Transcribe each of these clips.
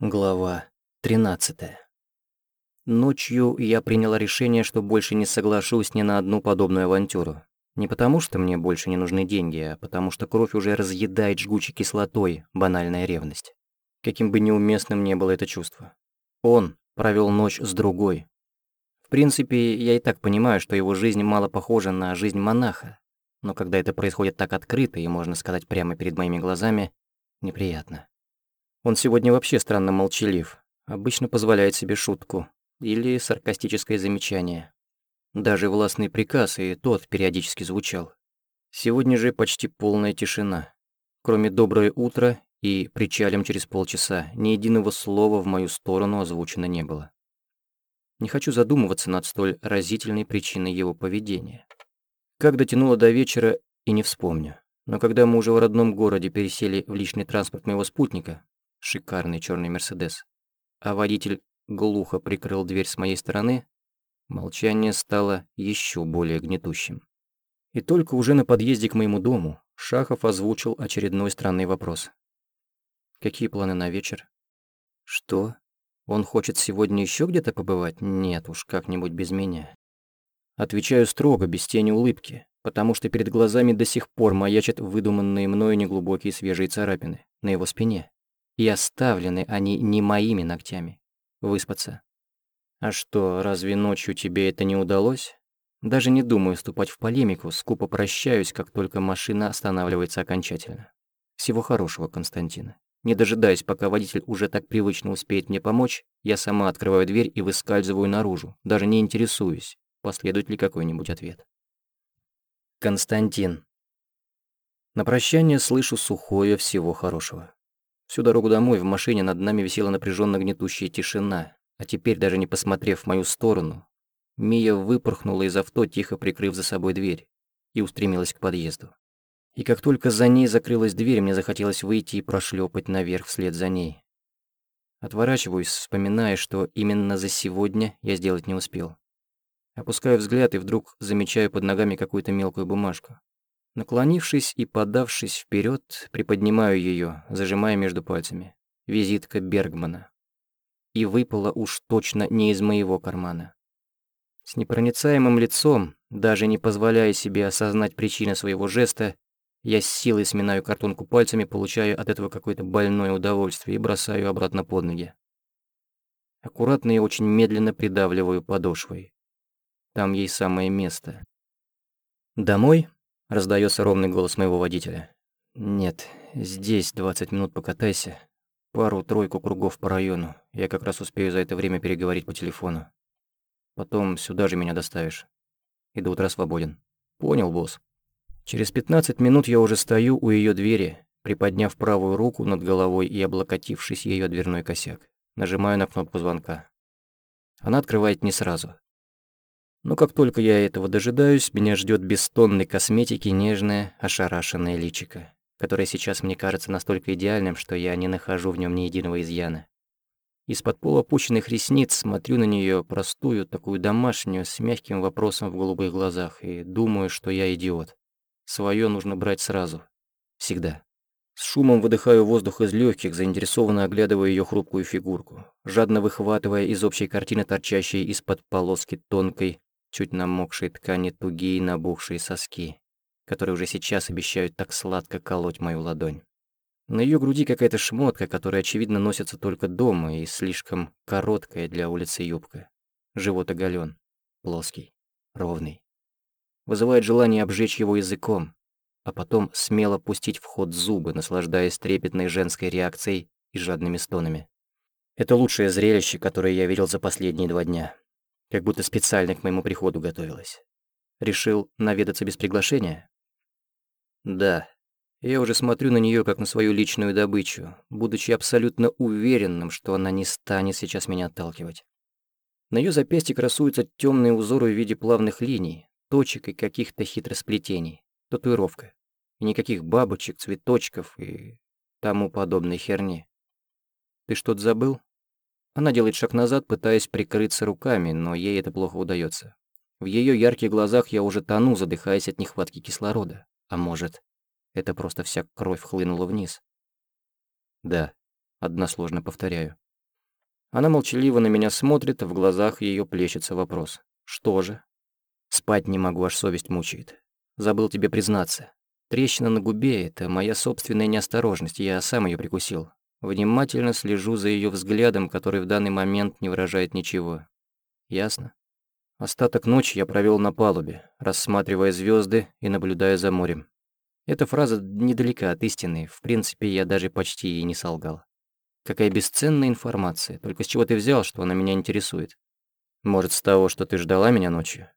Глава 13. Ночью я приняла решение, что больше не соглашусь ни на одну подобную авантюру. Не потому, что мне больше не нужны деньги, а потому что кровь уже разъедает жгучей кислотой банальная ревность. Каким бы неуместным ни было это чувство. Он провел ночь с другой. В принципе, я и так понимаю, что его жизнь мало похожа на жизнь монаха. Но когда это происходит так открыто и, можно сказать, прямо перед моими глазами, неприятно. Он сегодня вообще странно молчалив. Обычно позволяет себе шутку или саркастическое замечание. Даже властный приказ и тот периодически звучал. Сегодня же почти полная тишина. Кроме «доброе утро» и «причалим через полчаса» ни единого слова в мою сторону озвучено не было. Не хочу задумываться над столь разительной причиной его поведения. Как дотянуло до вечера, и не вспомню. Но когда мы уже в родном городе пересели в личный транспорт моего спутника, шикарный черный Мерседес, а водитель глухо прикрыл дверь с моей стороны, молчание стало еще более гнетущим. И только уже на подъезде к моему дому Шахов озвучил очередной странный вопрос. «Какие планы на вечер?» «Что? Он хочет сегодня еще где-то побывать? Нет уж, как-нибудь без меня». Отвечаю строго, без тени улыбки, потому что перед глазами до сих пор маячат выдуманные мною неглубокие свежие царапины на его спине. И оставлены они не моими ногтями. Выспаться. А что, разве ночью тебе это не удалось? Даже не думаю вступать в полемику, скупо прощаюсь, как только машина останавливается окончательно. Всего хорошего, Константина. Не дожидаясь, пока водитель уже так привычно успеет мне помочь, я сама открываю дверь и выскальзываю наружу, даже не интересуюсь, последует ли какой-нибудь ответ. Константин. На прощание слышу сухое всего хорошего. Всю дорогу домой в машине над нами висела напряженно гнетущая тишина, а теперь, даже не посмотрев в мою сторону, Мия выпорхнула из авто, тихо прикрыв за собой дверь, и устремилась к подъезду. И как только за ней закрылась дверь, мне захотелось выйти и прошлепать наверх вслед за ней. Отворачиваюсь, вспоминая, что именно за сегодня я сделать не успел. Опускаю взгляд и вдруг замечаю под ногами какую-то мелкую бумажку. Наклонившись и подавшись вперед, приподнимаю ее, зажимая между пальцами. Визитка Бергмана. И выпала уж точно не из моего кармана. С непроницаемым лицом, даже не позволяя себе осознать причины своего жеста, я с силой сминаю картонку пальцами, получаю от этого какое-то больное удовольствие и бросаю обратно под ноги. Аккуратно и очень медленно придавливаю подошвой. Там ей самое место. Домой Раздается ровный голос моего водителя. «Нет, здесь 20 минут покатайся. Пару-тройку кругов по району. Я как раз успею за это время переговорить по телефону. Потом сюда же меня доставишь. И до утра свободен. Понял, босс?» Через 15 минут я уже стою у ее двери, приподняв правую руку над головой и облокотившись ее дверной косяк. Нажимаю на кнопку звонка. Она открывает не сразу. Но как только я этого дожидаюсь, меня ждет без тонны косметики нежное, ошарашенное личико, которое сейчас мне кажется настолько идеальным, что я не нахожу в нем ни единого изъяна. Из-под полуопущенных ресниц смотрю на нее простую, такую домашнюю, с мягким вопросом в голубых глазах, и думаю, что я идиот. Своё нужно брать сразу. Всегда. С шумом выдыхаю воздух из легких, заинтересованно оглядывая ее хрупкую фигурку, жадно выхватывая из общей картины торчащие из-под полоски тонкой, чуть намокшие ткани тугие набухшие соски, которые уже сейчас обещают так сладко колоть мою ладонь. На ее груди какая-то шмотка, которая, очевидно, носится только дома и слишком короткая для улицы юбка. Живот оголен, плоский, ровный. Вызывает желание обжечь его языком, а потом смело пустить в ход зубы, наслаждаясь трепетной женской реакцией и жадными стонами. Это лучшее зрелище, которое я видел за последние два дня как будто специально к моему приходу готовилась. Решил наведаться без приглашения? Да. Я уже смотрю на нее как на свою личную добычу, будучи абсолютно уверенным, что она не станет сейчас меня отталкивать. На ее запястье красуются темные узоры в виде плавных линий, точек и каких-то хитросплетений, татуировка. И никаких бабочек, цветочков и тому подобной херни. Ты что-то забыл? Она делает шаг назад, пытаясь прикрыться руками, но ей это плохо удается. В ее ярких глазах я уже тону, задыхаясь от нехватки кислорода. А может, это просто вся кровь хлынула вниз? Да, односложно повторяю. Она молчаливо на меня смотрит, в глазах ее плещется вопрос. Что же? Спать не могу, аж совесть мучает. Забыл тебе признаться. Трещина на губе — это моя собственная неосторожность, я сам ее прикусил. Внимательно слежу за ее взглядом, который в данный момент не выражает ничего. Ясно? Остаток ночи я провел на палубе, рассматривая звезды и наблюдая за морем. Эта фраза недалека от истины, в принципе, я даже почти и не солгал. Какая бесценная информация, только с чего ты взял, что она меня интересует? Может, с того, что ты ждала меня ночью?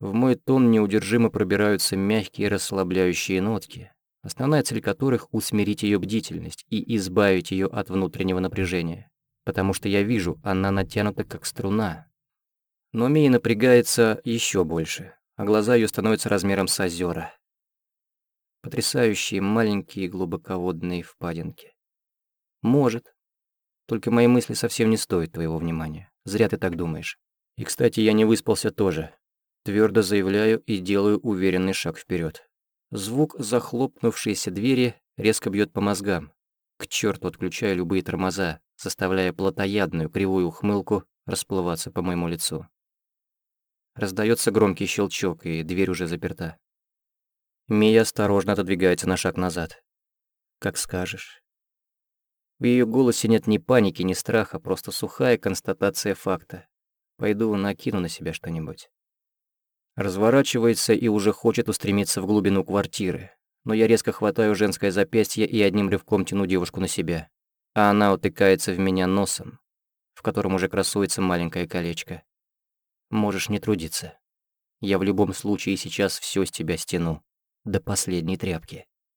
В мой тон неудержимо пробираются мягкие расслабляющие нотки, основная цель которых — усмирить ее бдительность и избавить ее от внутреннего напряжения. Потому что я вижу, она натянута как струна. Но Мия напрягается еще больше, а глаза ее становятся размером с озера. Потрясающие маленькие глубоководные впадинки. Может. Только мои мысли совсем не стоят твоего внимания. Зря ты так думаешь. И, кстати, я не выспался тоже. Твердо заявляю и делаю уверенный шаг вперед. Звук захлопнувшейся двери резко бьет по мозгам. К черту отключаю любые тормоза, заставляя плотоядную кривую ухмылку расплываться по моему лицу. Раздается громкий щелчок, и дверь уже заперта. Мия осторожно отодвигается на шаг назад. «Как скажешь». В ее голосе нет ни паники, ни страха, просто сухая констатация факта. Пойду накину на себя что-нибудь. Разворачивается и уже хочет устремиться в глубину квартиры. Но я резко хватаю женское запястье и одним рывком тяну девушку на себя. А она утыкается в меня носом, в котором уже красуется маленькое колечко. Можешь не трудиться. Я в любом случае сейчас все с тебя стяну. До последней тряпки.